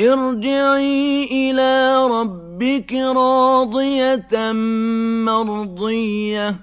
ارْجِعِي إِلَىٰ رَبِّكِ رَاضِيَةً مَّرْضِيَّةً.